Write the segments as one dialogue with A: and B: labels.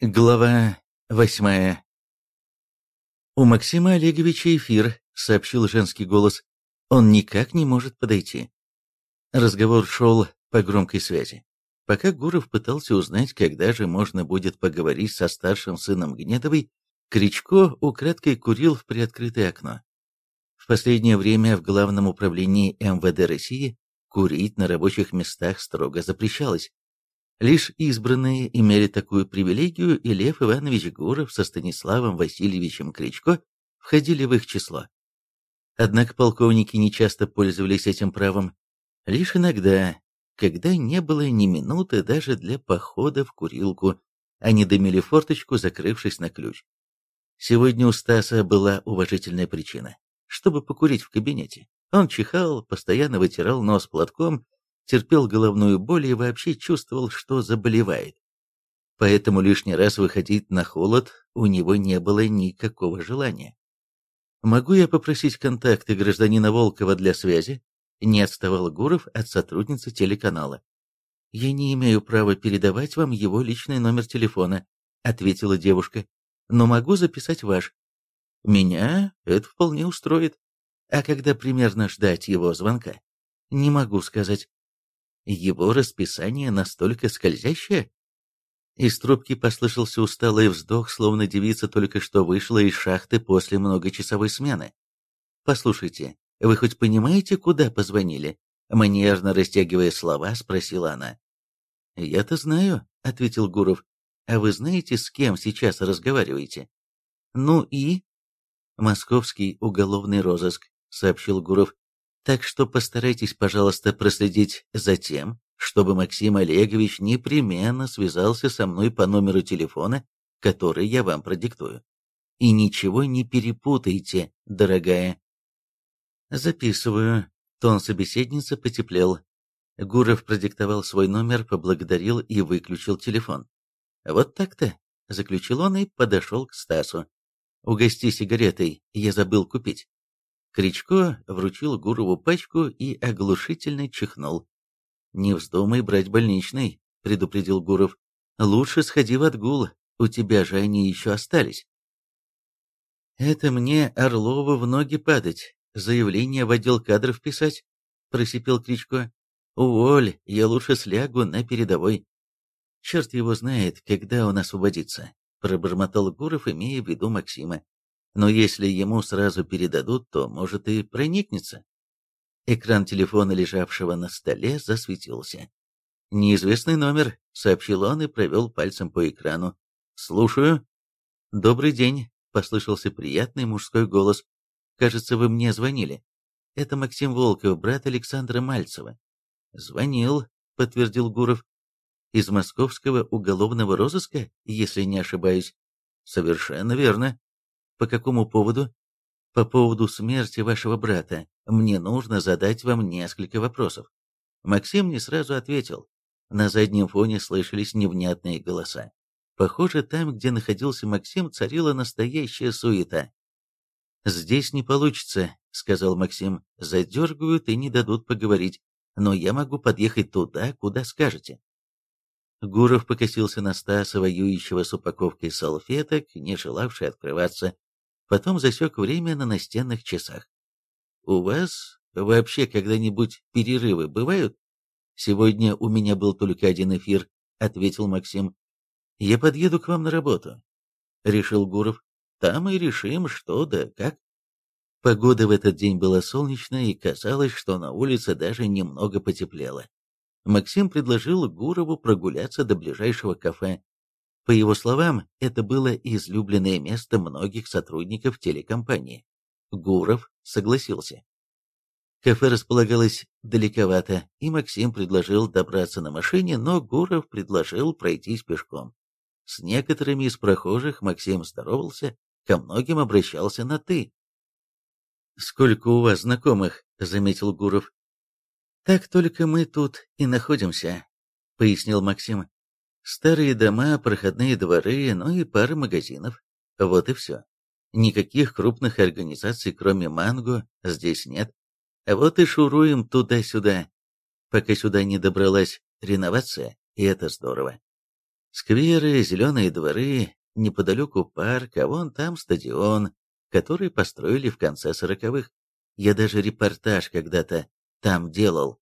A: Глава восьмая «У Максима Олеговича эфир», — сообщил женский голос. «Он никак не может подойти». Разговор шел по громкой связи. Пока Гуров пытался узнать, когда же можно будет поговорить со старшим сыном Гнедовой, Кричко украдкой курил в приоткрытое окно. В последнее время в Главном управлении МВД России курить на рабочих местах строго запрещалось. Лишь избранные имели такую привилегию, и Лев Иванович Гуров со Станиславом Васильевичем Кричко входили в их число. Однако полковники не часто пользовались этим правом. Лишь иногда, когда не было ни минуты даже для похода в курилку, они дымили форточку, закрывшись на ключ. Сегодня у Стаса была уважительная причина, чтобы покурить в кабинете. Он чихал, постоянно вытирал нос платком терпел головную боль и вообще чувствовал, что заболевает. Поэтому лишний раз выходить на холод у него не было никакого желания. «Могу я попросить контакты гражданина Волкова для связи?» Не отставал Гуров от сотрудницы телеканала. «Я не имею права передавать вам его личный номер телефона», ответила девушка. «Но могу записать ваш». «Меня это вполне устроит. А когда примерно ждать его звонка?» «Не могу сказать. Его расписание настолько скользящее? Из трубки послышался усталый вздох, словно девица только что вышла из шахты после многочасовой смены. «Послушайте, вы хоть понимаете, куда позвонили?» Манерно растягивая слова, спросила она. «Я-то знаю», — ответил Гуров. «А вы знаете, с кем сейчас разговариваете?» «Ну и?» «Московский уголовный розыск», — сообщил Гуров. Так что постарайтесь, пожалуйста, проследить за тем, чтобы Максим Олегович непременно связался со мной по номеру телефона, который я вам продиктую. И ничего не перепутайте, дорогая. Записываю. Тон собеседницы потеплел. Гуров продиктовал свой номер, поблагодарил и выключил телефон. «Вот так-то», — заключил он и подошел к Стасу. «Угости сигаретой, я забыл купить». Кричко вручил Гурову пачку и оглушительно чихнул. «Не вздумай брать больничный», — предупредил Гуров. «Лучше сходи в отгул, у тебя же они еще остались». «Это мне Орлова в ноги падать, заявление в отдел кадров писать», — просипел Кричко. «Уволь, я лучше слягу на передовой». «Черт его знает, когда он освободится», — пробормотал Гуров, имея в виду Максима но если ему сразу передадут, то, может, и проникнется. Экран телефона, лежавшего на столе, засветился. «Неизвестный номер», — сообщил он и провел пальцем по экрану. «Слушаю». «Добрый день», — послышался приятный мужской голос. «Кажется, вы мне звонили. Это Максим Волков, брат Александра Мальцева». «Звонил», — подтвердил Гуров. «Из московского уголовного розыска, если не ошибаюсь?» «Совершенно верно», по какому поводу? По поводу смерти вашего брата. Мне нужно задать вам несколько вопросов. Максим не сразу ответил. На заднем фоне слышались невнятные голоса. Похоже, там, где находился Максим, царила настоящая суета. «Здесь не получится», — сказал Максим. «Задергают и не дадут поговорить. Но я могу подъехать туда, куда скажете». Гуров покосился на Стаса, воюющего с упаковкой салфеток, не желавший открываться потом засек время на настенных часах. «У вас вообще когда-нибудь перерывы бывают?» «Сегодня у меня был только один эфир», — ответил Максим. «Я подъеду к вам на работу», — решил Гуров. «Там и решим, что да как». Погода в этот день была солнечная, и казалось, что на улице даже немного потеплело. Максим предложил Гурову прогуляться до ближайшего кафе, по его словам, это было излюбленное место многих сотрудников телекомпании. Гуров согласился. Кафе располагалось далековато, и Максим предложил добраться на машине, но Гуров предложил пройтись пешком. С некоторыми из прохожих Максим здоровался, ко многим обращался на «ты». «Сколько у вас знакомых?» — заметил Гуров. «Так только мы тут и находимся», — пояснил Максим. Старые дома, проходные дворы, ну и пара магазинов. Вот и все. Никаких крупных организаций, кроме Манго, здесь нет. А вот и шуруем туда-сюда, пока сюда не добралась реновация, и это здорово. Скверы, зеленые дворы, неподалеку парк, а вон там стадион, который построили в конце сороковых. Я даже репортаж когда-то там делал.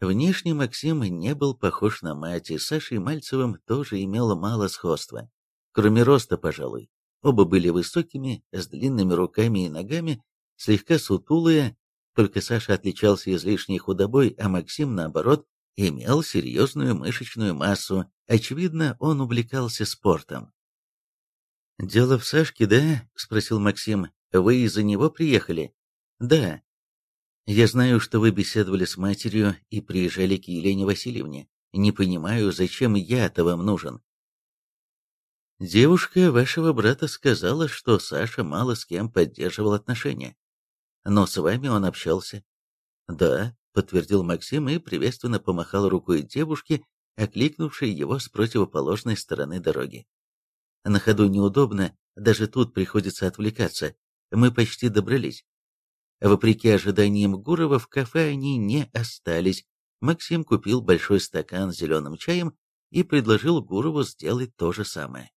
A: Внешне Максим не был похож на мать, и с Сашей Мальцевым тоже имел мало сходства. Кроме роста, пожалуй. Оба были высокими, с длинными руками и ногами, слегка сутулые, только Саша отличался излишней худобой, а Максим, наоборот, имел серьезную мышечную массу. Очевидно, он увлекался спортом. «Дело в Сашке, да?» — спросил Максим. «Вы из-за него приехали?» «Да». «Я знаю, что вы беседовали с матерью и приезжали к Елене Васильевне. Не понимаю, зачем я-то вам нужен?» Девушка вашего брата сказала, что Саша мало с кем поддерживал отношения. Но с вами он общался. Да, подтвердил Максим и приветственно помахал рукой девушке, окликнувшей его с противоположной стороны дороги. На ходу неудобно, даже тут приходится отвлекаться. Мы почти добрались. Вопреки ожиданиям Гурова, в кафе они не остались. Максим купил большой стакан с зеленым чаем и предложил Гурову сделать то же самое.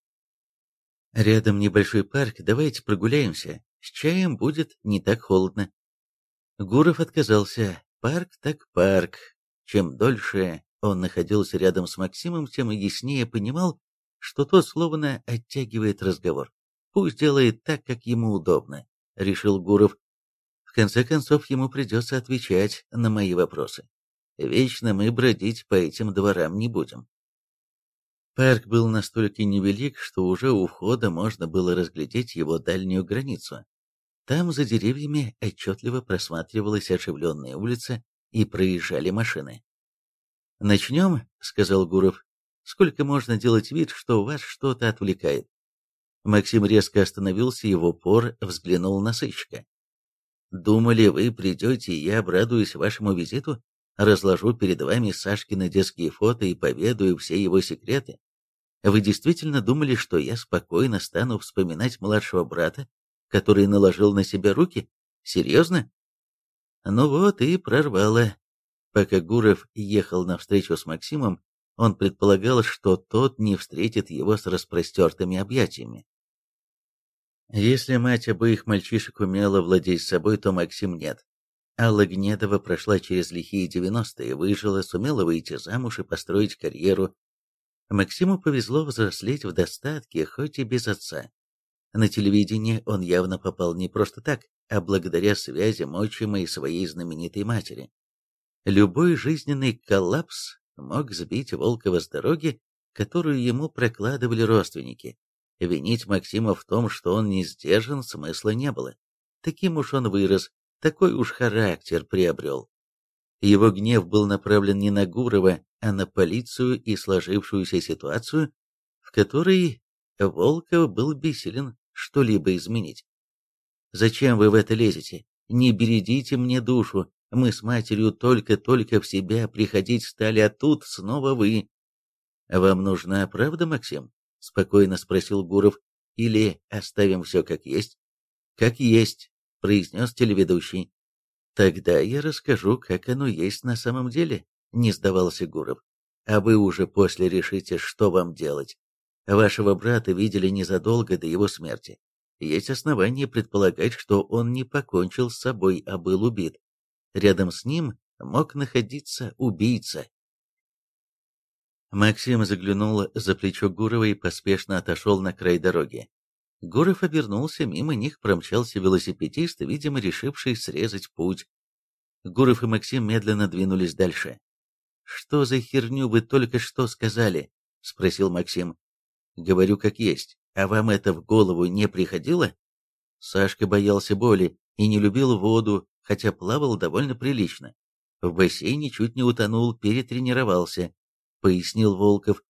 A: Рядом небольшой парк, давайте прогуляемся. С чаем будет не так холодно. Гуров отказался. Парк так парк. Чем дольше он находился рядом с Максимом, тем яснее понимал, что тот словно оттягивает разговор. Пусть делает так, как ему удобно, решил Гуров. В конце концов, ему придется отвечать на мои вопросы. Вечно мы бродить по этим дворам не будем. Парк был настолько невелик, что уже у входа можно было разглядеть его дальнюю границу. Там за деревьями отчетливо просматривалась оживленная улица и проезжали машины. «Начнем», — сказал Гуров. «Сколько можно делать вид, что вас что-то отвлекает?» Максим резко остановился и в упор взглянул на сыщика. «Думали, вы придете, и я обрадуюсь вашему визиту? Разложу перед вами Сашкины детские фото и поведаю все его секреты. Вы действительно думали, что я спокойно стану вспоминать младшего брата, который наложил на себя руки? Серьезно? Ну вот и прорвало. Пока Гуров ехал навстречу с Максимом, он предполагал, что тот не встретит его с распростертыми объятиями. Если мать обоих мальчишек умела владеть собой, то Максим нет. Алла Гнедова прошла через лихие девяностые, выжила, сумела выйти замуж и построить карьеру, Максиму повезло взрослеть в достатке, хоть и без отца. На телевидении он явно попал не просто так, а благодаря связям отчима и своей знаменитой матери. Любой жизненный коллапс мог сбить Волкова с дороги, которую ему прокладывали родственники. Винить Максима в том, что он не сдержан, смысла не было. Таким уж он вырос, такой уж характер приобрел. Его гнев был направлен не на Гурова, а на полицию и сложившуюся ситуацию, в которой Волков был бессилен что-либо изменить. «Зачем вы в это лезете? Не бередите мне душу. Мы с матерью только-только в себя приходить стали, а тут снова вы». «Вам нужна правда, Максим?» — спокойно спросил Гуров. «Или оставим все как есть?» «Как есть», — произнес телеведущий. Тогда я расскажу, как оно есть на самом деле, не сдавался Гуров. А вы уже после решите, что вам делать. Вашего брата видели незадолго до его смерти. Есть основания предполагать, что он не покончил с собой, а был убит. Рядом с ним мог находиться убийца. Максим заглянул за плечо Гурова и поспешно отошел на край дороги. Гуров обернулся, мимо них промчался велосипедист, видимо, решивший срезать путь. Гуров и Максим медленно двинулись дальше. «Что за херню вы только что сказали?» — спросил Максим. «Говорю как есть. А вам это в голову не приходило?» Сашка боялся боли и не любил воду, хотя плавал довольно прилично. В бассейне чуть не утонул, перетренировался, пояснил Волков.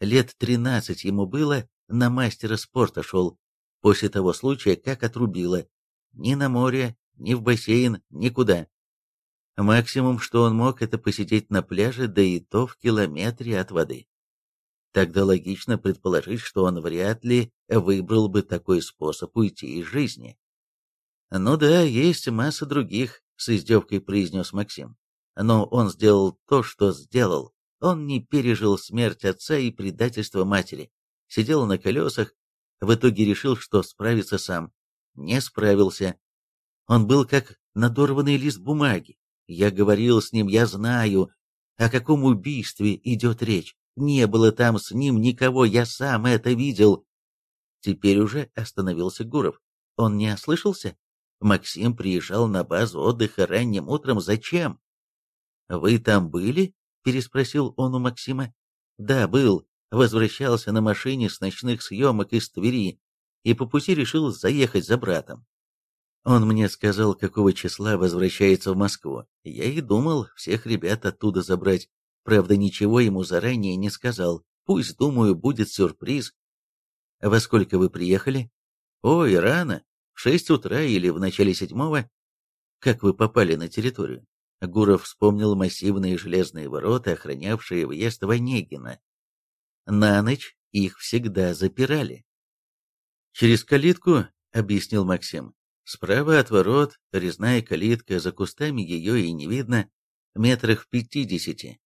A: Лет тринадцать ему было, на мастера спорта шел, После того случая как отрубило. Ни на море, ни в бассейн, никуда. Максимум, что он мог, это посидеть на пляже, да и то в километре от воды. Тогда логично предположить, что он вряд ли выбрал бы такой способ уйти из жизни. «Ну да, есть масса других», — с издевкой произнес Максим. «Но он сделал то, что сделал. Он не пережил смерть отца и предательство матери. Сидел на колесах, в итоге решил, что справится сам. Не справился. Он был как надорванный лист бумаги. Я говорил с ним, я знаю, о каком убийстве идет речь. Не было там с ним никого, я сам это видел. Теперь уже остановился Гуров. Он не ослышался? Максим приезжал на базу отдыха ранним утром. Зачем? «Вы там были?» — переспросил он у Максима. «Да, был. Возвращался на машине с ночных съемок из Твери и по пути решил заехать за братом. Он мне сказал, какого числа возвращается в Москву. Я и думал всех ребят оттуда забрать. Правда, ничего ему заранее не сказал. Пусть, думаю, будет сюрприз. Во сколько вы приехали? Ой, рано. В шесть утра или в начале седьмого. Как вы попали на территорию? Гуров вспомнил массивные железные ворота, охранявшие въезд в. На ночь их всегда запирали. «Через калитку», — объяснил Максим. «Справа от ворот резная калитка, за кустами ее и не видно, метрах в пятидесяти.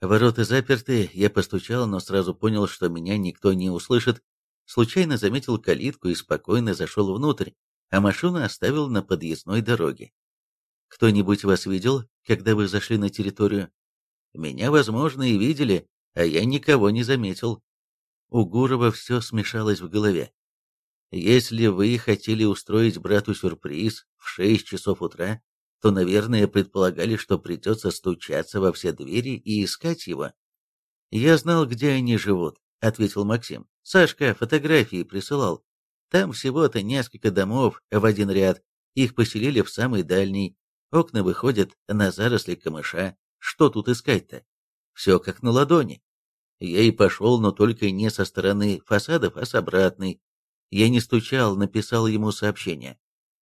A: Ворота заперты, я постучал, но сразу понял, что меня никто не услышит. Случайно заметил калитку и спокойно зашел внутрь, а машину оставил на подъездной дороге. Кто-нибудь вас видел, когда вы зашли на территорию? Меня, возможно, и видели, а я никого не заметил. У Гурова все смешалось в голове. Если вы хотели устроить брату сюрприз в шесть часов утра, то, наверное, предполагали, что придется стучаться во все двери и искать его. «Я знал, где они живут», — ответил Максим. «Сашка фотографии присылал. Там всего-то несколько домов в один ряд. Их поселили в самый дальний. Окна выходят на заросли камыша. Что тут искать-то? Все как на ладони. Я и пошел, но только не со стороны фасадов, а с обратной. Я не стучал, написал ему сообщение.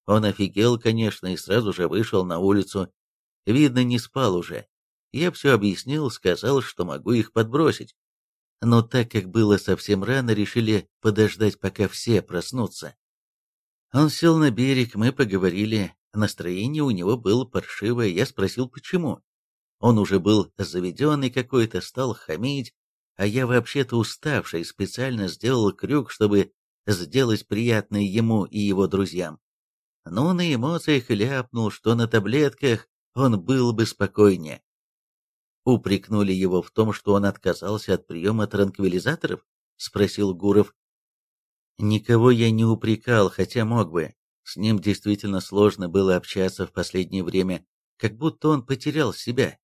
A: Он офигел, конечно, и сразу же вышел на улицу. Видно, не спал уже. Я все объяснил, сказал, что могу их подбросить. Но так как было совсем рано, решили подождать, пока все проснутся. Он сел на берег, мы поговорили. Настроение у него было паршивое, я спросил, почему. Он уже был заведенный какой-то, стал хамить, а я вообще-то уставший специально сделал крюк, чтобы сделать приятное ему и его друзьям. Но на эмоциях ляпнул, что на таблетках он был бы спокойнее. Упрекнули его в том, что он отказался от приема транквилизаторов? Спросил Гуров. Никого я не упрекал, хотя мог бы. С ним действительно сложно было общаться в последнее время, как будто он потерял себя.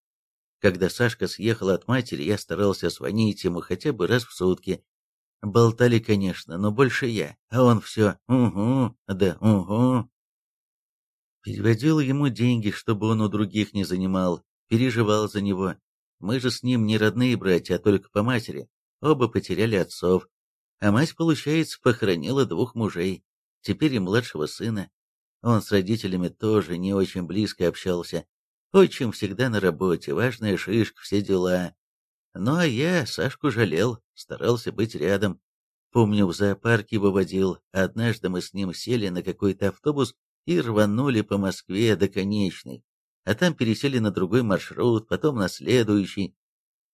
A: Когда Сашка съехал от матери, я старался звонить ему хотя бы раз в сутки, Болтали, конечно, но больше я, а он все «угу», да «угу». Переводил ему деньги, чтобы он у других не занимал, переживал за него. Мы же с ним не родные братья, а только по матери. Оба потеряли отцов. А мать, получается, похоронила двух мужей, теперь и младшего сына. Он с родителями тоже не очень близко общался. Отчим всегда на работе, важная шишка, все дела. Ну а я Сашку жалел, старался быть рядом. Помню, в зоопарке выводил, однажды мы с ним сели на какой-то автобус и рванули по Москве до конечной, а там пересели на другой маршрут, потом на следующий.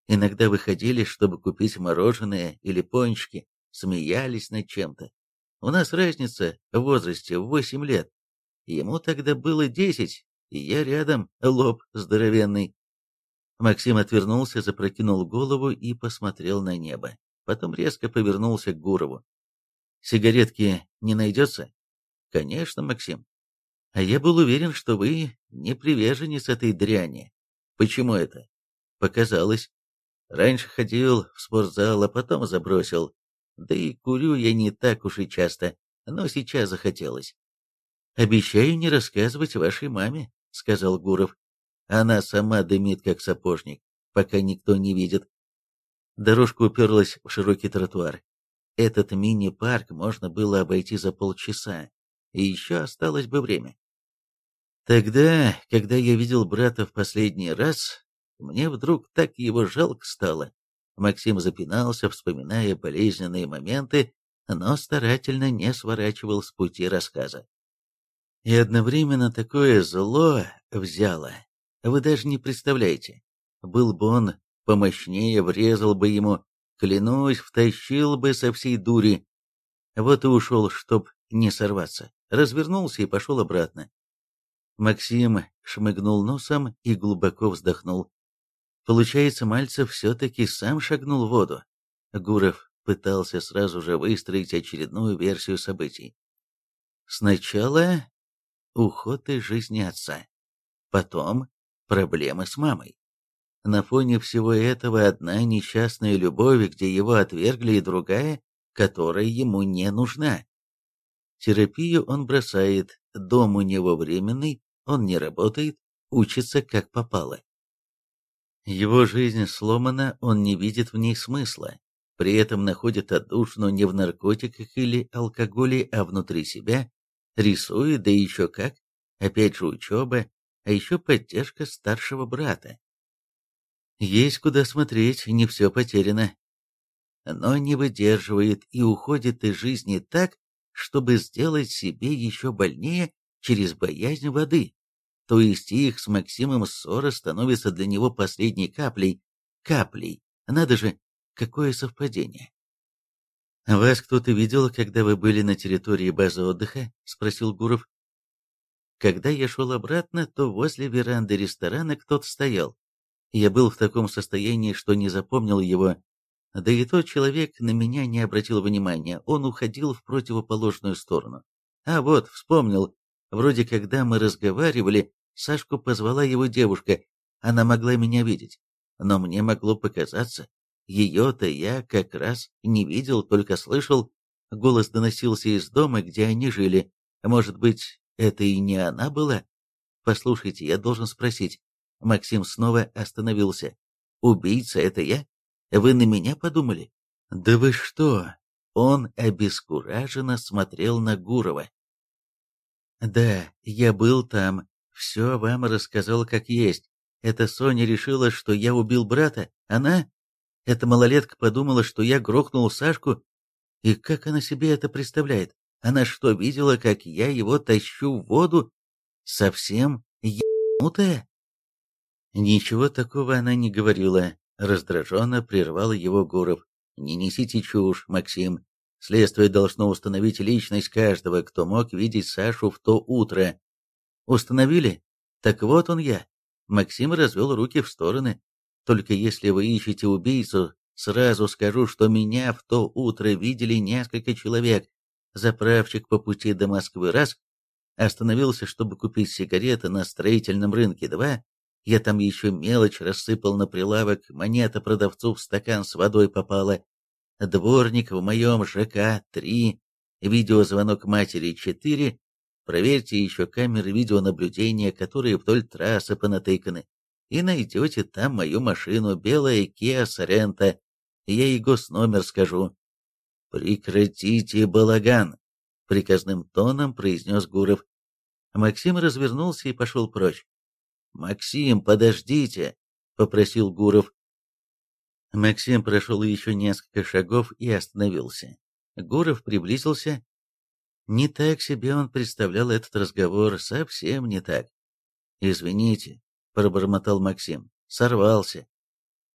A: Иногда выходили, чтобы купить мороженое или пончики, смеялись над чем-то. У нас разница в возрасте в восемь лет. Ему тогда было десять, и я рядом, лоб здоровенный. Максим отвернулся, запрокинул голову и посмотрел на небо. Потом резко повернулся к Гурову. «Сигаретки не найдется?» «Конечно, Максим. А я был уверен, что вы не приверженец этой дряни. Почему это?» «Показалось. Раньше ходил в спортзал, а потом забросил. Да и курю я не так уж и часто, но сейчас захотелось». «Обещаю не рассказывать вашей маме», — сказал Гуров. Она сама дымит, как сапожник, пока никто не видит. Дорожка уперлась в широкий тротуар. Этот мини-парк можно было обойти за полчаса, и еще осталось бы время. Тогда, когда я видел брата в последний раз, мне вдруг так его жалко стало. Максим запинался, вспоминая болезненные моменты, но старательно не сворачивал с пути рассказа. И одновременно такое зло взяло, вы даже не представляете, был бы он помощнее врезал бы ему, клянусь, втащил бы со всей дури. Вот и ушел, чтоб не сорваться. Развернулся и пошел обратно. Максим шмыгнул носом и глубоко вздохнул. Получается, Мальцев все-таки сам шагнул в воду. Гуров пытался сразу же выстроить очередную версию событий. Сначала уход из жизни отца, потом проблемы с мамой. На фоне всего этого одна несчастная любовь, где его отвергли, и другая, которая ему не нужна. Терапию он бросает, дом у него временный, он не работает, учится как попало. Его жизнь сломана, он не видит в ней смысла, при этом находит отдушину не в наркотиках или алкоголе, а внутри себя, рисует, да еще как, опять же учеба, а еще поддержка старшего брата. Есть куда смотреть, не все потеряно. Но не выдерживает и уходит из жизни так, чтобы сделать себе еще больнее через боязнь воды. То есть их с Максимом ссора становится для него последней каплей. Каплей. Надо же, какое совпадение. «Вас кто-то видел, когда вы были на территории базы отдыха?» — спросил Гуров. Когда я шел обратно, то возле веранды ресторана кто-то стоял. Я был в таком состоянии, что не запомнил его. Да и тот человек на меня не обратил внимания, он уходил в противоположную сторону. А вот, вспомнил, вроде когда мы разговаривали, Сашку позвала его девушка, она могла меня видеть. Но мне могло показаться, ее-то я как раз не видел, только слышал. Голос доносился из дома, где они жили. Может быть, это и не она была? Послушайте, я должен спросить, Максим снова остановился. «Убийца — это я? Вы на меня подумали?» «Да вы что?» Он обескураженно смотрел на Гурова. «Да, я был там, все вам рассказал как есть. Эта Соня решила, что я убил брата. Она? Эта малолетка подумала, что я грохнул Сашку. И как она себе это представляет? Она что, видела, как я его тащу в воду? Совсем ебанутая? Ничего такого она не говорила. Раздраженно прервал его Гуров. «Не несите чушь, Максим. Следствие должно установить личность каждого, кто мог видеть Сашу в то утро. Установили? Так вот он я». Максим развел руки в стороны. «Только если вы ищете убийцу, сразу скажу, что меня в то утро видели несколько человек. Заправщик по пути до Москвы раз, остановился, чтобы купить сигареты на строительном рынке два, я там еще мелочь рассыпал на прилавок, монета продавцу в стакан с водой попала. Дворник в моем ЖК — три, видеозвонок матери — четыре. Проверьте еще камеры видеонаблюдения, которые вдоль трассы понатыканы, и найдете там мою машину, белая Kia Sorento. Я и госномер скажу. «Прекратите балаган!» — приказным тоном произнес Гуров. Максим развернулся и пошел прочь. «Максим, подождите!» — попросил Гуров. Максим прошел еще несколько шагов и остановился. Гуров приблизился. Не так себе он представлял этот разговор, совсем не так. «Извините», — пробормотал Максим, — сорвался.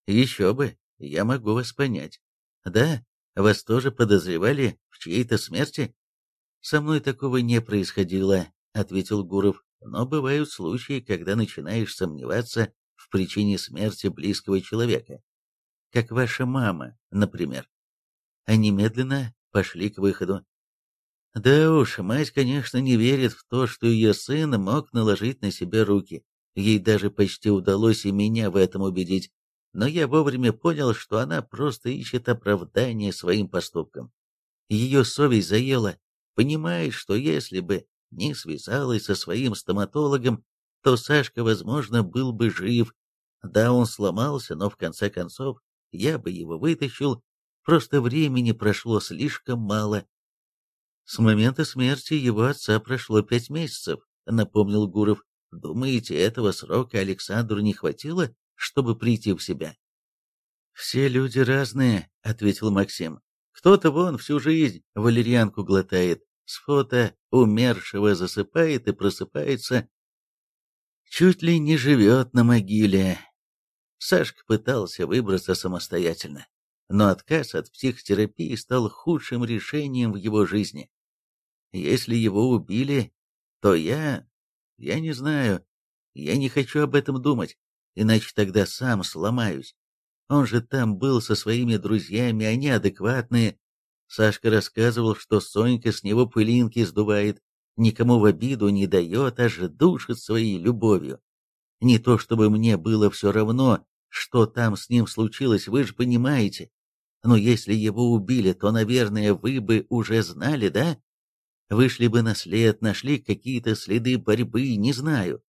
A: «Еще бы, я могу вас понять. Да, вас тоже подозревали в чьей-то смерти?» «Со мной такого не происходило», — ответил Гуров. Но бывают случаи, когда начинаешь сомневаться в причине смерти близкого человека. Как ваша мама, например. Они медленно пошли к выходу. Да уж, мать, конечно, не верит в то, что ее сын мог наложить на себя руки. Ей даже почти удалось и меня в этом убедить. Но я вовремя понял, что она просто ищет оправдание своим поступкам. Ее совесть заела, понимает, что если бы не связалась со своим стоматологом, то Сашка, возможно, был бы жив. Да, он сломался, но в конце концов я бы его вытащил, просто времени прошло слишком мало. С момента смерти его отца прошло пять месяцев, напомнил Гуров. Думаете, этого срока Александру не хватило, чтобы прийти в себя? «Все люди разные», — ответил Максим. «Кто-то вон всю жизнь валерьянку глотает, с фото умершего засыпает и просыпается, чуть ли не живет на могиле. Сашка пытался выбраться самостоятельно, но отказ от психотерапии стал худшим решением в его жизни. Если его убили, то я... я не знаю, я не хочу об этом думать, иначе тогда сам сломаюсь. Он же там был со своими друзьями, они адекватные. Сашка рассказывал, что Сонька с него пылинки сдувает, никому в обиду не дает, аж душит своей любовью. Не то чтобы мне было все равно, что там с ним случилось, вы же понимаете. Но если его убили, то, наверное, вы бы уже знали, да? Вышли бы на след, нашли какие-то следы борьбы, не знаю.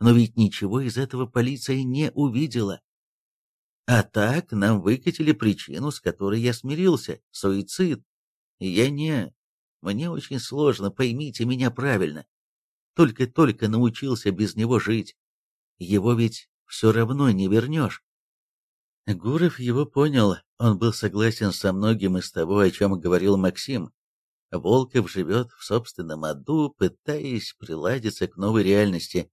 A: Но ведь ничего из этого полиция не увидела. А так нам выкатили причину, с которой я смирился – суицид. Я не... Мне очень сложно, поймите меня правильно. Только-только научился без него жить. Его ведь все равно не вернешь. Гуров его понял, он был согласен со многим из того, о чем говорил Максим. Волков живет в собственном аду, пытаясь приладиться к новой реальности.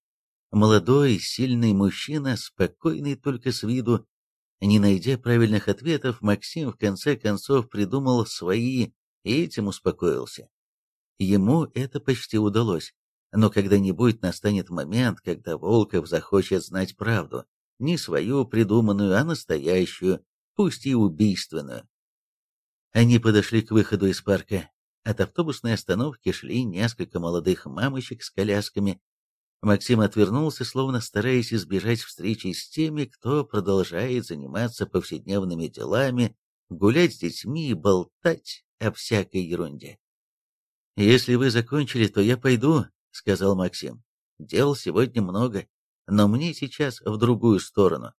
A: Молодой, сильный мужчина, спокойный только с виду. Не найдя правильных ответов, Максим в конце концов придумал свои и этим успокоился. Ему это почти удалось. Но когда-нибудь настанет момент, когда Волков захочет знать правду. Не свою придуманную, а настоящую, пусть и убийственную. Они подошли к выходу из парка. От автобусной остановки шли несколько молодых мамочек с колясками. Максим отвернулся, словно стараясь избежать встречи с теми, кто продолжает заниматься повседневными делами, гулять с детьми и болтать о всякой ерунде. «Если вы закончили, то я пойду», — сказал Максим. «Дел сегодня много, но мне сейчас в другую сторону.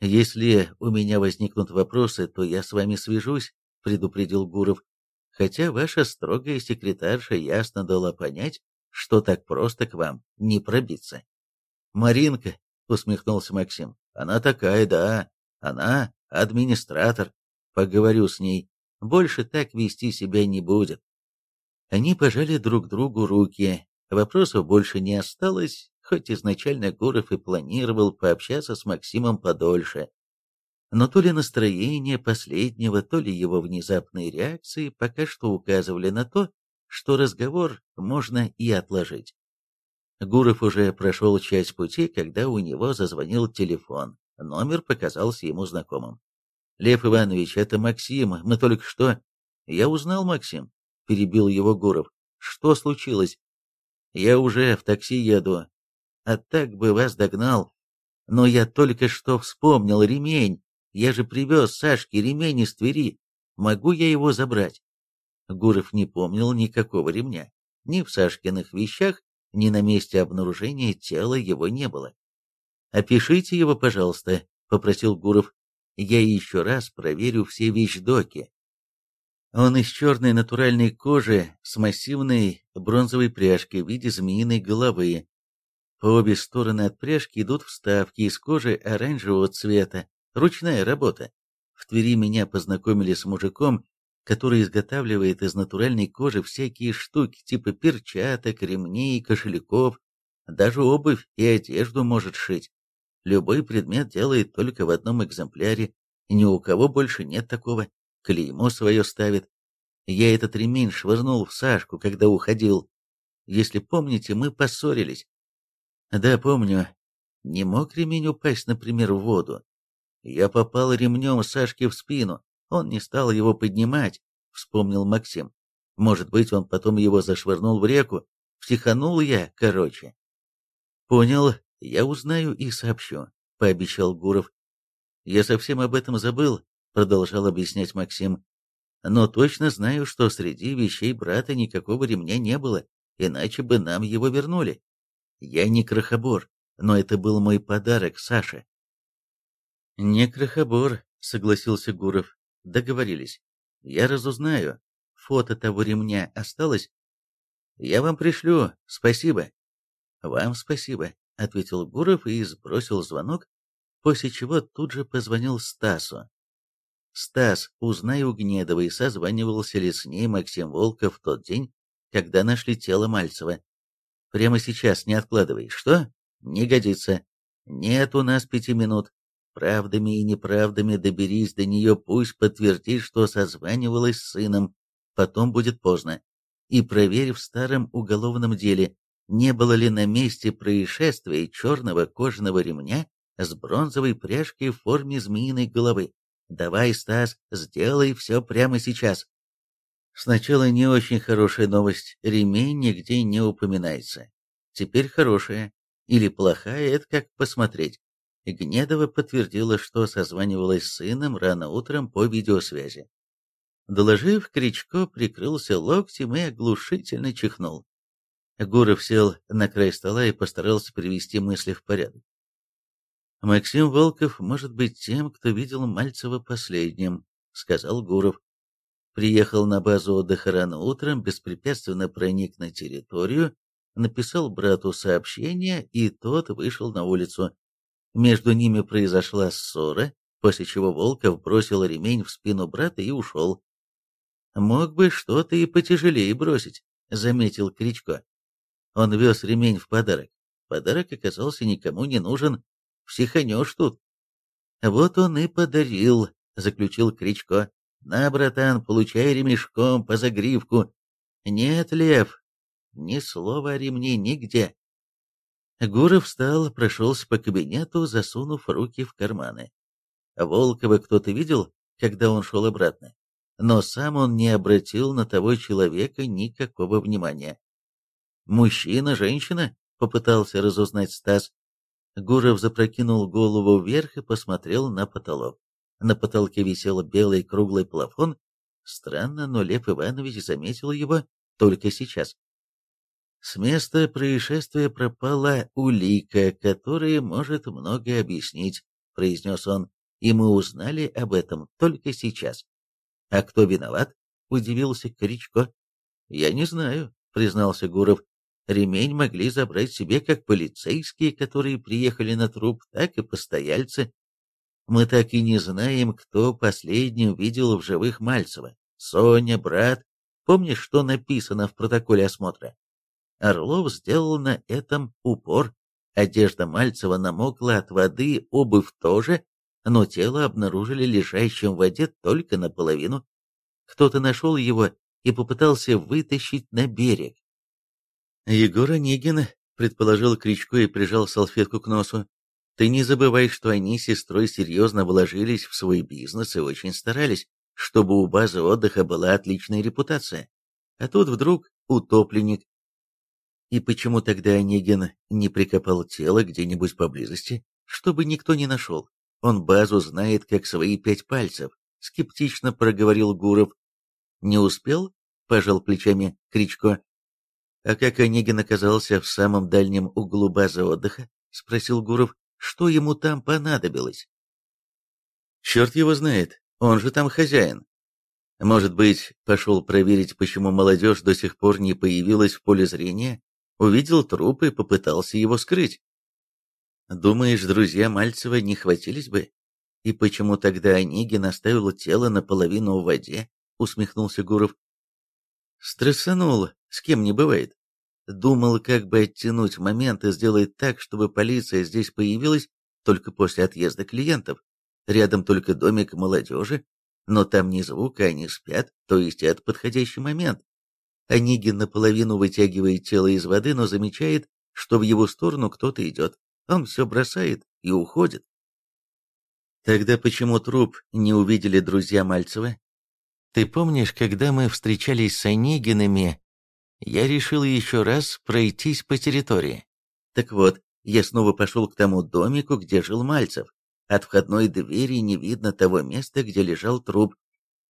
A: Если у меня возникнут вопросы, то я с вами свяжусь», — предупредил Гуров. «Хотя ваша строгая секретарша ясно дала понять, что так просто к вам не пробиться». «Маринка», — усмехнулся Максим, — «она такая, да, она администратор. Поговорю с ней, больше так вести себя не будет». Они пожали друг другу руки. Вопросов больше не осталось, хоть изначально Гуров и планировал пообщаться с Максимом подольше. Но то ли настроение последнего, то ли его внезапные реакции пока что указывали на то, что разговор можно и отложить. Гуров уже прошел часть пути, когда у него зазвонил телефон. Номер показался ему знакомым. «Лев Иванович, это Максим, мы только что...» «Я узнал, Максим. — перебил его Гуров. «Что случилось? Я уже в такси еду. А так бы вас догнал. Но я только что вспомнил ремень. Я же привез Сашке ремень из Твери. Могу я его забрать?» Гуров не помнил никакого ремня. Ни в Сашкиных вещах, ни на месте обнаружения тела его не было. «Опишите его, пожалуйста», — попросил Гуров. «Я еще раз проверю все вещдоки, он из черной натуральной кожи с массивной бронзовой пряжкой в виде змеиной головы. По обе стороны от пряжки идут вставки из кожи оранжевого цвета, ручная работа. В Твери меня познакомили с мужиком, который изготавливает из натуральной кожи всякие штуки, типа перчаток, ремней, кошельков, даже обувь и одежду может шить. Любой предмет делает только в одном экземпляре, ни у кого больше нет такого клеймо свое ставит. Я этот ремень швырнул в Сашку, когда уходил. Если помните, мы поссорились. Да, помню. Не мог ремень упасть, например, в воду. Я попал ремнем Сашке в спину. Он не стал его поднимать, вспомнил Максим. Может быть, он потом его зашвырнул в реку. Психанул я, короче. Понял, я узнаю и сообщу, пообещал Гуров. Я совсем об этом забыл, продолжал объяснять Максим. Но точно знаю, что среди вещей брата никакого ремня не было, иначе бы нам его вернули. Я не крохобор, но это был мой подарок Саше. Не крохобор, согласился Гуров. Договорились. Я разузнаю. Фото того ремня осталось? Я вам пришлю. Спасибо. Вам спасибо, ответил Гуров и сбросил звонок, после чего тут же позвонил Стасу. Стас, узнай у Гнедовой, созванивался ли с ней Максим Волков в тот день, когда нашли тело Мальцева. Прямо сейчас, не откладывай. Что? Не годится. Нет у нас пяти минут. Правдами и неправдами доберись до нее, пусть подтвердит, что созванивалась с сыном. Потом будет поздно. И проверь в старом уголовном деле, не было ли на месте происшествия черного кожаного ремня с бронзовой пряжкой в форме змеиной головы. Давай, Стас, сделай все прямо сейчас. Сначала не очень хорошая новость. Ремень нигде не упоминается. Теперь хорошая. Или плохая, это как посмотреть. Гнедова подтвердила, что созванивалась с сыном рано утром по видеосвязи. Доложив, Кричко прикрылся локтем и оглушительно чихнул. Гуров сел на край стола и постарался привести мысли в порядок. «Максим Волков может быть тем, кто видел Мальцева последним», — сказал Гуров. Приехал на базу отдыха рано утром, беспрепятственно проник на территорию, написал брату сообщение, и тот вышел на улицу. Между ними произошла ссора, после чего Волков бросил ремень в спину брата и ушел. «Мог бы что-то и потяжелее бросить», — заметил Кричко. Он вез ремень в подарок. Подарок оказался никому не нужен. Психанешь тут. Вот он и подарил, заключил Кричко. На, братан, получай ремешком по загривку. Нет, Лев, ни слова о ремне нигде. Гуров встал, прошелся по кабинету, засунув руки в карманы. Волкова кто-то видел, когда он шел обратно, но сам он не обратил на того человека никакого внимания. «Мужчина, женщина?» — попытался разузнать Стас. Гуров запрокинул голову вверх и посмотрел на потолок. На потолке висел белый круглый плафон. Странно, но Лев Иванович заметил его только сейчас. С места происшествия пропала улика, которая может многое объяснить, произнес он, и мы узнали об этом только сейчас. А кто виноват? удивился Кричко. Я не знаю, признался Гуров. Ремень могли забрать себе как полицейские, которые приехали на труп, так и постояльцы. Мы так и не знаем, кто последним видел в живых Мальцева. Соня, брат. Помнишь, что написано в протоколе осмотра? Орлов сделал на этом упор. Одежда Мальцева намокла от воды, обувь тоже, но тело обнаружили лежащим в воде только наполовину. Кто-то нашел его и попытался вытащить на берег. Егор Онегин, предположил Кричко и прижал салфетку к носу. Ты не забывай, что они с сестрой серьезно вложились в свой бизнес и очень старались, чтобы у базы отдыха была отличная репутация. А тут вдруг утопленник. И почему тогда Онегин не прикопал тело где-нибудь поблизости, чтобы никто не нашел? Он базу знает как свои пять пальцев, скептично проговорил Гуров. Не успел? Пожал плечами Кричко. «А как Онегин оказался в самом дальнем углу базы отдыха?» — спросил Гуров. «Что ему там понадобилось?» «Черт его знает, он же там хозяин. Может быть, пошел проверить, почему молодежь до сих пор не появилась в поле зрения, увидел труп и попытался его скрыть. Думаешь, друзья Мальцева не хватились бы? И почему тогда Онегин оставил тело наполовину в воде?» — усмехнулся Гуров. «Стрессанул, с кем не бывает. Думал, как бы оттянуть момент и сделать так, чтобы полиция здесь появилась только после отъезда клиентов. Рядом только домик молодежи, но там ни звука, они спят, то есть это подходящий момент. Онегин наполовину вытягивает тело из воды, но замечает, что в его сторону кто-то идет. Он все бросает и уходит. Тогда почему труп не увидели друзья Мальцева? Ты помнишь, когда мы встречались с Онегинами я решил еще раз пройтись по территории. Так вот, я снова пошел к тому домику, где жил Мальцев. От входной двери не видно того места, где лежал труп.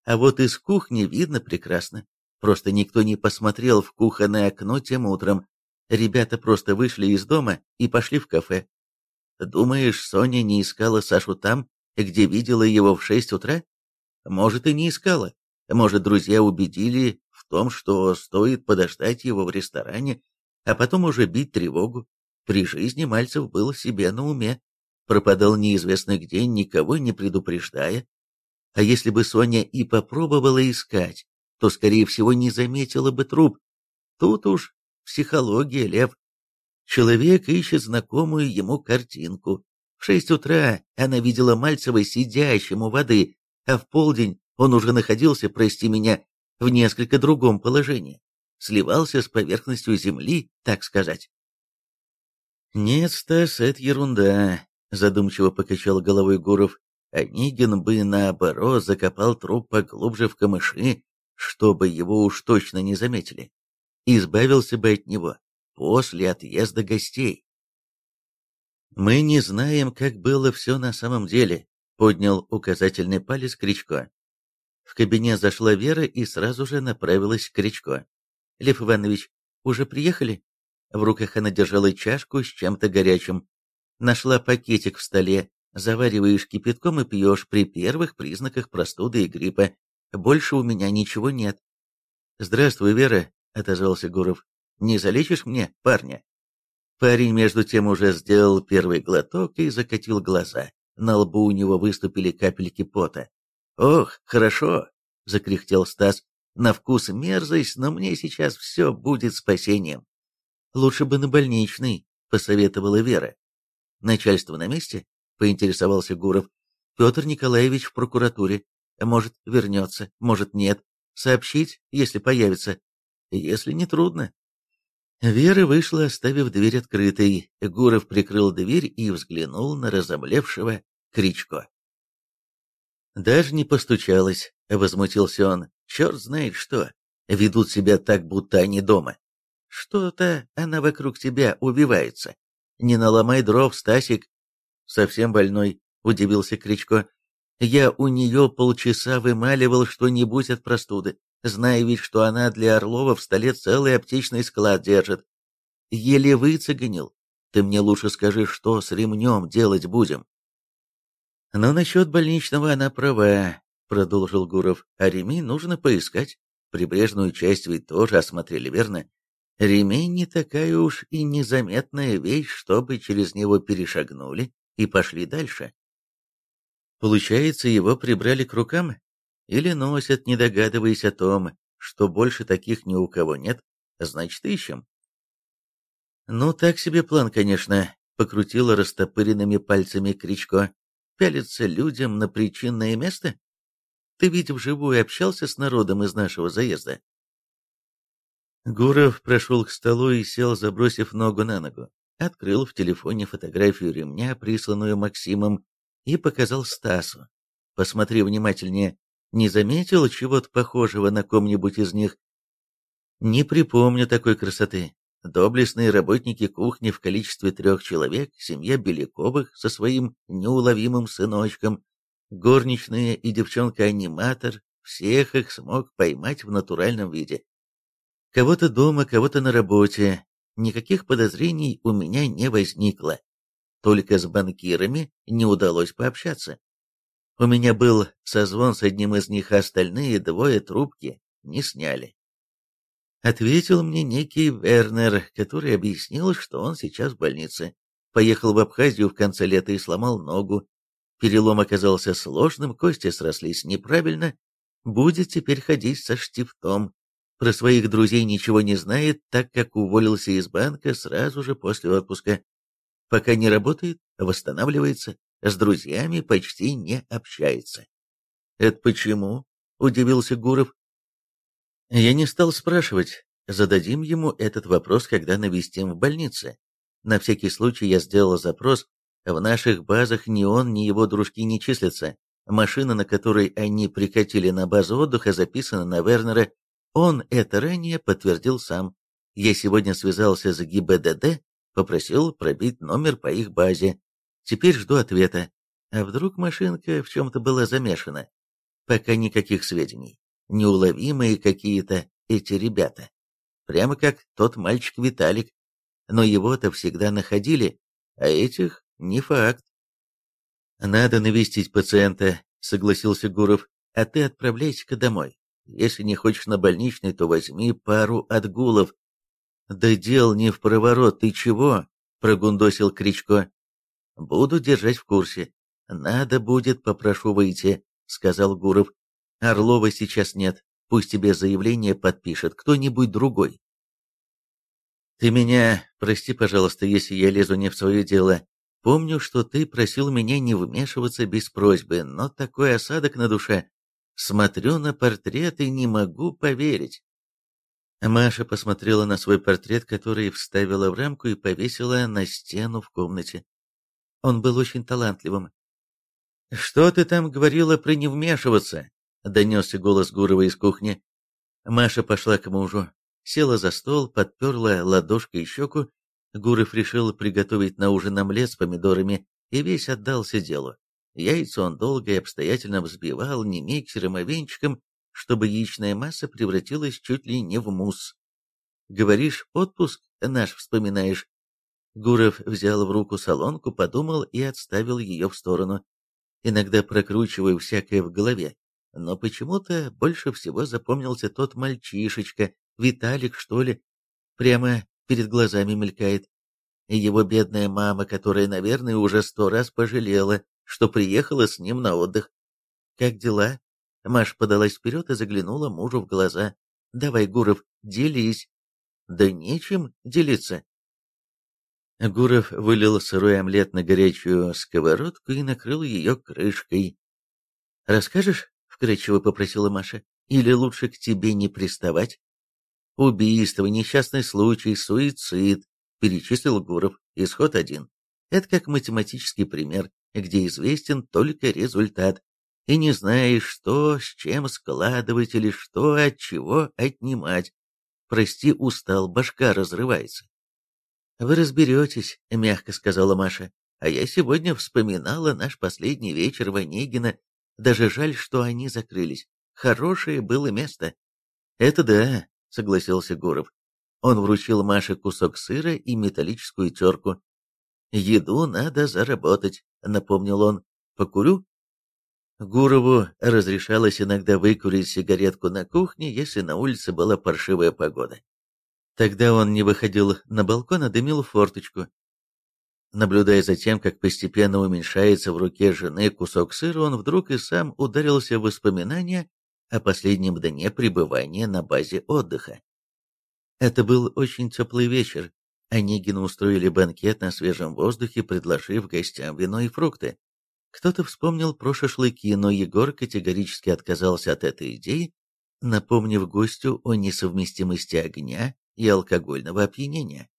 A: А вот из кухни видно прекрасно. Просто никто не посмотрел в кухонное окно тем утром. Ребята просто вышли из дома и пошли в кафе. Думаешь, Соня не искала Сашу там, где видела его в шесть утра? Может, и не искала. Может, друзья убедили том, что стоит подождать его в ресторане, а потом уже бить тревогу. При жизни Мальцев был себе на уме, пропадал неизвестно где, никого не предупреждая. А если бы Соня и попробовала искать, то, скорее всего, не заметила бы труп. Тут уж психология, Лев. Человек ищет знакомую ему картинку, В шесть утра она видела Мальцева сидящим у воды, а в полдень он уже находился, прости меня, в несколько другом положении. Сливался с поверхностью земли, так сказать. «Нет, Стас, это ерунда», — задумчиво покачал головой Гуров. «Онегин бы, наоборот, закопал труп поглубже в камыши, чтобы его уж точно не заметили. Избавился бы от него после отъезда гостей. «Мы не знаем, как было все на самом деле», — поднял указательный палец Кричко. В кабинет зашла Вера и сразу же направилась к Кричко. «Лев Иванович, уже приехали?» В руках она держала чашку с чем-то горячим. Нашла пакетик в столе, завариваешь кипятком и пьешь при первых признаках простуды и гриппа. Больше у меня ничего нет. «Здравствуй, Вера», — отозвался Гуров. «Не залечишь мне, парня?» Парень, между тем, уже сделал первый глоток и закатил глаза. На лбу у него выступили капельки пота. «Ох, хорошо!» — закряхтел Стас. «На вкус мерзость, но мне сейчас все будет спасением». «Лучше бы на больничный», — посоветовала Вера. «Начальство на месте?» — поинтересовался Гуров. «Петр Николаевич в прокуратуре. Может, вернется, может, нет. Сообщить, если появится. Если не трудно». Вера вышла, оставив дверь открытой. Гуров прикрыл дверь и взглянул на разомлевшего Кричко. Даже не постучалась, возмутился он. Черт знает что. Ведут себя так, будто они дома. Что-то она вокруг тебя убивается. Не наломай дров, Стасик. Совсем больной, удивился Кричко. Я у нее полчаса вымаливал что-нибудь от простуды зная ведь, что она для Орлова в столе целый аптечный склад держит. Еле выцеганил. Ты мне лучше скажи, что с ремнем делать будем. Но насчет больничного она права, продолжил Гуров. А ремень нужно поискать. Прибрежную часть ведь тоже осмотрели, верно? Ремень не такая уж и незаметная вещь, чтобы через него перешагнули и пошли дальше. Получается, его прибрали к рукам? Или носят, не догадываясь о том, что больше таких ни у кого нет, значит ищем. Ну, так себе план, конечно, покрутила растопыренными пальцами Кричко. Пялиться людям на причинное место? Ты ведь вживую общался с народом из нашего заезда? Гуров прошел к столу и сел, забросив ногу на ногу. Открыл в телефоне фотографию ремня, присланную Максимом, и показал Стасу. Посмотри внимательнее. Не заметил чего-то похожего на ком-нибудь из них? Не припомню такой красоты. Доблестные работники кухни в количестве трех человек, семья Беляковых со своим неуловимым сыночком, горничная и девчонка-аниматор, всех их смог поймать в натуральном виде. Кого-то дома, кого-то на работе. Никаких подозрений у меня не возникло. Только с банкирами не удалось пообщаться. У меня был созвон с одним из них, а остальные двое трубки не сняли. Ответил мне некий Вернер, который объяснил, что он сейчас в больнице. Поехал в Абхазию в конце лета и сломал ногу. Перелом оказался сложным, кости срослись неправильно. Будет теперь ходить со штифтом. Про своих друзей ничего не знает, так как уволился из банка сразу же после отпуска. Пока не работает, восстанавливается с друзьями почти не общается. «Это почему?» – удивился Гуров. Я не стал спрашивать, зададим ему этот вопрос, когда навестим в больнице. На всякий случай я сделал запрос, в наших базах ни он, ни его дружки не числятся. Машина, на которой они прикатили на базу отдыха, записана на Вернера. Он это ранее подтвердил сам. Я сегодня связался с ГИБДД, попросил пробить номер по их базе. Теперь жду ответа. А вдруг машинка в чем-то была замешана? Пока никаких сведений. Неуловимые какие-то эти ребята. Прямо как тот мальчик Виталик. Но его-то всегда находили, а этих не факт. «Надо навестить пациента», — согласился Гуров, — «а ты отправляйся-ка домой. Если не хочешь на больничный, то возьми пару отгулов». «Да дел не в проворот, ты чего?» — прогундосил Кричко. Буду держать в курсе. Надо будет, попрошу выйти, сказал Гуров. Орлова сейчас нет. Пусть тебе заявление подпишет кто-нибудь другой. Ты меня прости, пожалуйста, если я лезу не в свое дело. Помню, что ты просил меня не вмешиваться без просьбы, но такой осадок на душе. Смотрю на портрет и не могу поверить. Маша посмотрела на свой портрет, который вставила в рамку и повесила на стену в комнате. Он был очень талантливым. «Что ты там говорила про не вмешиваться?» — донесся голос Гурова из кухни. Маша пошла к мужу, села за стол, подперла ладошкой щеку. Гуров решил приготовить на ужин омлет с помидорами и весь отдался делу. Яйца он долго и обстоятельно взбивал не миксером, а венчиком, чтобы яичная масса превратилась чуть ли не в мусс. Говоришь, отпуск наш вспоминаешь. Гуров взял в руку солонку, подумал и отставил ее в сторону. Иногда прокручиваю всякое в голове, но почему-то больше всего запомнился тот мальчишечка, Виталик, что ли, прямо перед глазами мелькает. Его бедная мама, которая, наверное, уже сто раз пожалела, что приехала с ним на отдых. «Как дела?» Маш подалась вперед и заглянула мужу в глаза. «Давай, Гуров, делись». «Да нечем делиться». Гуров вылил сырой омлет на горячую сковородку и накрыл ее крышкой. «Расскажешь?» — вкратчиво попросила Маша. «Или лучше к тебе не приставать?» «Убийство, несчастный случай, суицид», — перечислил Гуров. Исход один. Это как математический пример, где известен только результат и не знаешь, что с чем складывать или что от чего отнимать. Прости, устал, башка разрывается. «Вы разберетесь», — мягко сказала Маша. «А я сегодня вспоминала наш последний вечер в Онегино. Даже жаль, что они закрылись. Хорошее было место». «Это да», — согласился Гуров. Он вручил Маше кусок сыра и металлическую терку. «Еду надо заработать», — напомнил он. «Покурю?» Гурову разрешалось иногда выкурить сигаретку на кухне, если на улице была паршивая погода. Тогда он не выходил на балкон, а дымил форточку. Наблюдая за тем, как постепенно уменьшается в руке жены кусок сыра, он вдруг и сам ударился в воспоминания о последнем дне пребывания на базе отдыха. Это был очень теплый вечер. Онегину устроили банкет на свежем воздухе, предложив гостям вино и фрукты. Кто-то вспомнил про шашлыки, но Егор категорически отказался от этой идеи, напомнив гостю о несовместимости огня и алкогольного опьянения.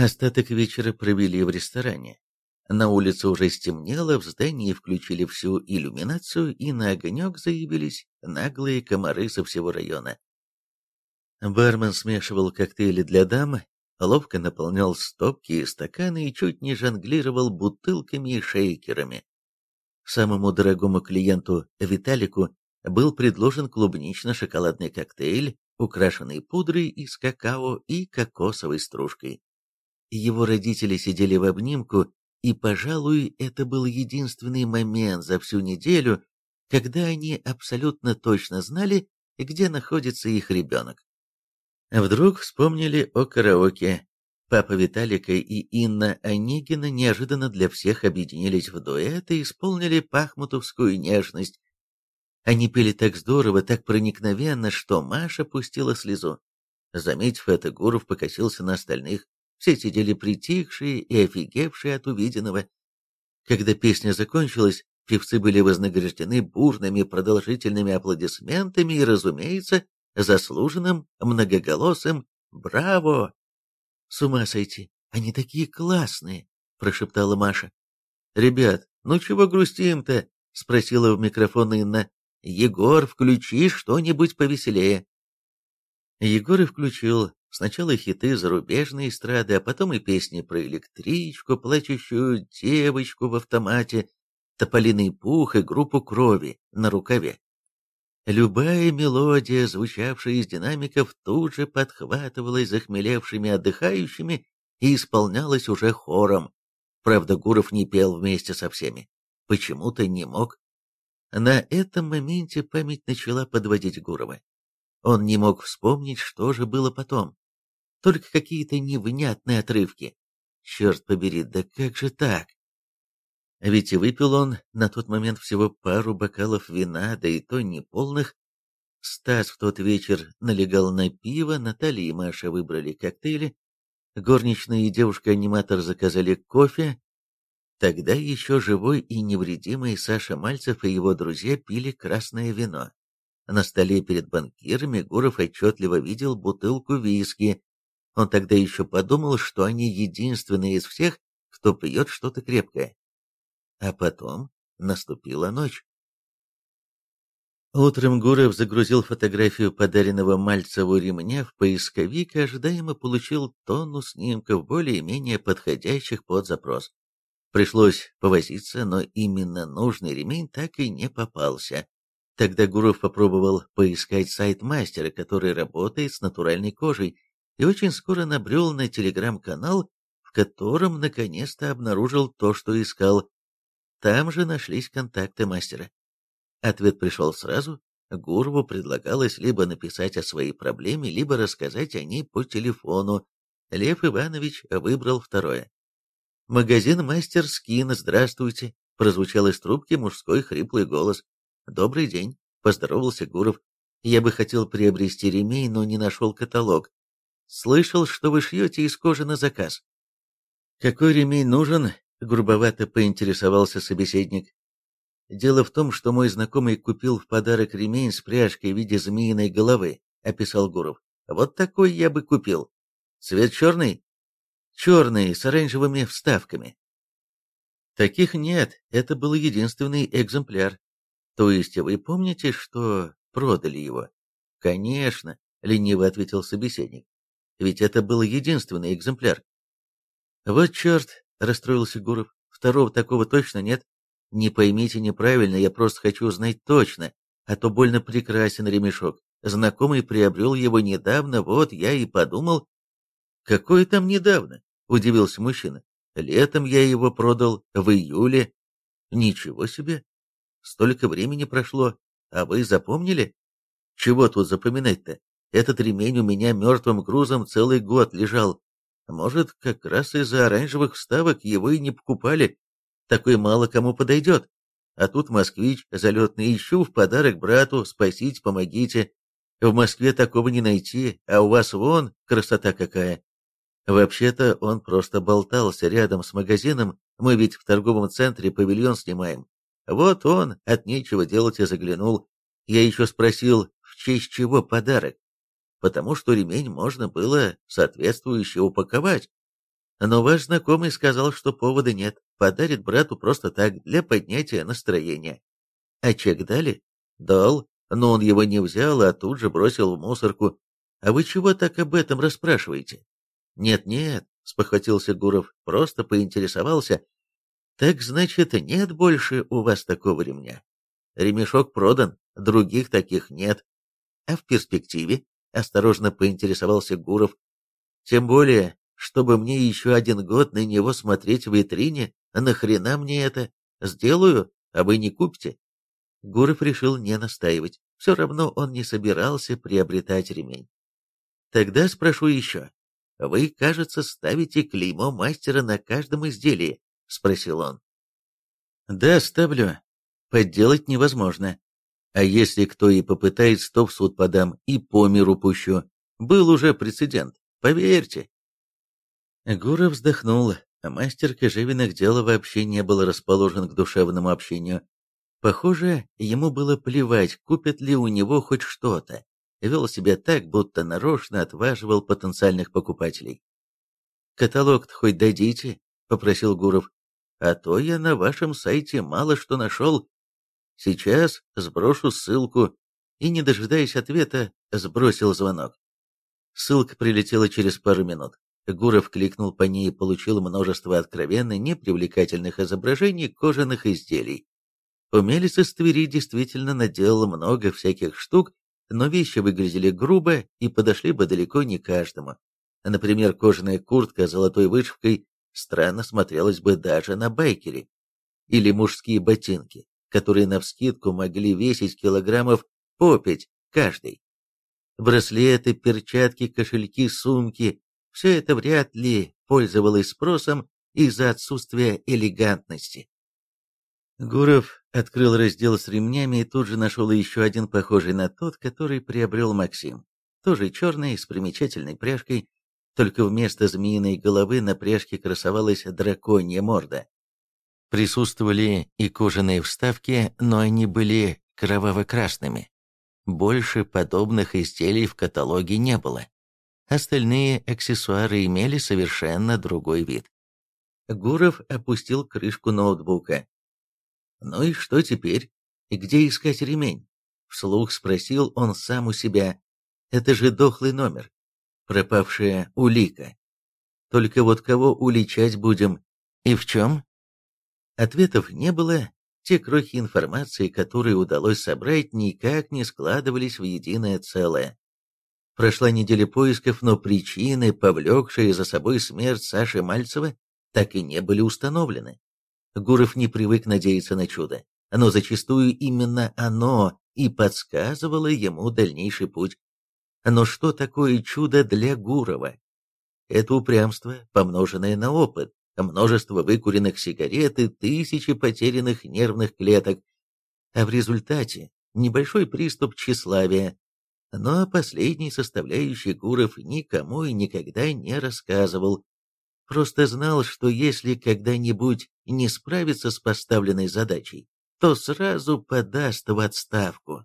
A: Остаток вечера провели в ресторане. На улице уже стемнело, в здании включили всю иллюминацию, и на огонек заявились наглые комары со всего района. Бармен смешивал коктейли для дам, ловко наполнял стопки и стаканы и чуть не жонглировал бутылками и шейкерами. Самому дорогому клиенту Виталику был предложен клубнично-шоколадный коктейль, украшенный пудрой из какао и кокосовой стружкой. Его родители сидели в обнимку, и, пожалуй, это был единственный момент за всю неделю, когда они абсолютно точно знали, где находится их ребенок. Вдруг вспомнили о караоке. Папа Виталика и Инна Онегина неожиданно для всех объединились в дуэт и исполнили пахмутовскую нежность. Они пели так здорово, так проникновенно, что Маша пустила слезу. Заметив это, Гуров покосился на остальных. Все сидели притихшие и офигевшие от увиденного. Когда песня закончилась, певцы были вознаграждены бурными продолжительными аплодисментами и, разумеется, заслуженным многоголосым «Браво!» «С ума сойти! Они такие классные!» — прошептала Маша. «Ребят, ну чего грустим-то?» — спросила в микрофон Инна. «Егор, включи что-нибудь повеселее». Егор и включил сначала хиты зарубежной эстрады, а потом и песни про электричку, плачущую девочку в автомате, тополиный пух и группу крови на рукаве. Любая мелодия, звучавшая из динамиков, тут же подхватывалась захмелевшими отдыхающими и исполнялась уже хором. Правда, Гуров не пел вместе со всеми. Почему-то не мог. На этом моменте память начала подводить Гурова. Он не мог вспомнить, что же было потом. Только какие-то невнятные отрывки. Черт побери, да как же так? Ведь и выпил он на тот момент всего пару бокалов вина, да и то не полных. Стас в тот вечер налегал на пиво, Наталья и Маша выбрали коктейли, горничная и девушка-аниматор заказали кофе, Тогда еще живой и невредимый Саша Мальцев и его друзья пили красное вино. На столе перед банкирами Гуров отчетливо видел бутылку виски. Он тогда еще подумал, что они единственные из всех, кто пьет что-то крепкое. А потом наступила ночь. Утром Гуров загрузил фотографию подаренного Мальцеву ремня в поисковик и ожидаемо получил тонну снимков, более-менее подходящих под запрос. Пришлось повозиться, но именно нужный ремень так и не попался. Тогда Гуров попробовал поискать сайт мастера, который работает с натуральной кожей, и очень скоро набрел на телеграм-канал, в котором наконец-то обнаружил то, что искал. Там же нашлись контакты мастера. Ответ пришел сразу. Гурову предлагалось либо написать о своей проблеме, либо рассказать о ней по телефону. Лев Иванович выбрал второе. «Магазин «Мастер Скин», здравствуйте!» Прозвучал из трубки мужской хриплый голос. «Добрый день!» — поздоровался Гуров. «Я бы хотел приобрести ремень, но не нашел каталог. Слышал, что вы шьете из кожи на заказ». «Какой ремень нужен?» — грубовато поинтересовался собеседник. Дело в том, что мой знакомый купил в подарок ремень с пряжкой в виде змеиной головы, описал Гуров. Вот такой я бы купил. Цвет черный? Черный, с оранжевыми вставками. Таких нет, это был единственный экземпляр. То есть вы помните, что продали его? Конечно, лениво ответил собеседник. Ведь это был единственный экземпляр. Вот черт, расстроился Гуров. Второго такого точно нет. Не поймите неправильно, я просто хочу знать точно, а то больно прекрасен ремешок. Знакомый приобрел его недавно, вот я и подумал... Какое там недавно? Удивился мужчина. Летом я его продал, в июле. Ничего себе! Столько времени прошло, а вы запомнили? Чего тут запоминать-то? Этот ремень у меня мертвым грузом целый год лежал. Может, как раз из-за оранжевых вставок его и не покупали, такой мало кому подойдет. А тут москвич залетный, ищу в подарок брату, спасите, помогите. В Москве такого не найти, а у вас вон красота какая. Вообще-то он просто болтался рядом с магазином, мы ведь в торговом центре павильон снимаем. Вот он, от нечего делать, и заглянул. Я еще спросил, в честь чего подарок, потому что ремень можно было соответствующе упаковать. Но ваш знакомый сказал, что повода нет, подарит брату просто так, для поднятия настроения. А чек дали? Дал, но он его не взял, а тут же бросил в мусорку. А вы чего так об этом расспрашиваете? Нет-нет, спохватился Гуров, просто поинтересовался. Так значит, нет больше у вас такого ремня? Ремешок продан, других таких нет. А в перспективе, осторожно поинтересовался Гуров, тем более, чтобы мне еще один год на него смотреть в витрине, нахрена мне это? Сделаю, а вы не купите. Гуров решил не настаивать, все равно он не собирался приобретать ремень. Тогда спрошу еще. Вы, кажется, ставите клеймо мастера на каждом изделии, спросил он. Да, ставлю. Подделать невозможно. А если кто и попытается, то в суд подам и по миру пущу. Был уже прецедент, поверьте. Гуров вздохнул. Мастер кожевенных дел вообще не был расположен к душевному общению. Похоже, ему было плевать, купят ли у него хоть что-то. Вел себя так, будто нарочно отваживал потенциальных покупателей. «Каталог-то хоть дадите?» — попросил Гуров. «А то я на вашем сайте мало что нашел. Сейчас сброшу ссылку». И, не дожидаясь ответа, сбросил звонок. Ссылка прилетела через пару минут. Гуров кликнул по ней и получил множество откровенно непривлекательных изображений кожаных изделий. Умелец из Твери действительно наделал много всяких штук, но вещи выглядели грубо и подошли бы далеко не каждому. Например, кожаная куртка с золотой вышивкой странно смотрелась бы даже на байкере. Или мужские ботинки, которые навскидку могли весить килограммов по пять каждый. Браслеты, перчатки, кошельки, сумки все это вряд ли пользовалось спросом из-за отсутствия элегантности. Гуров открыл раздел с ремнями и тут же нашел еще один похожий на тот, который приобрел Максим. Тоже черный, с примечательной пряжкой, только вместо змеиной головы на пряжке красовалась драконья морда.
B: Присутствовали и кожаные вставки, но они были кроваво-красными. Больше подобных изделий в каталоге не было. Остальные аксессуары имели совершенно другой вид. Гуров опустил крышку ноутбука. «Ну и что теперь? Где искать ремень?» Вслух спросил он сам у себя. «Это же дохлый номер. Пропавшая улика. Только вот кого уличать будем? И в чем?» Ответов не было, те крохи информации, которые удалось собрать, никак не складывались в единое целое. Прошла неделя поисков, но причины, повлекшие за собой смерть Саши Мальцева, так и не были установлены. Гуров не привык надеяться на чудо, но зачастую именно оно и подсказывало ему дальнейший путь. Но что такое чудо для Гурова? Это упрямство, помноженное на опыт, множество выкуренных сигарет и тысячи потерянных нервных клеток, а в результате небольшой приступ тщеславия. Но последний составляющий Гуров никому и никогда не рассказывал, просто знал, что если когда-нибудь не справится с поставленной задачей, то сразу подаст в отставку.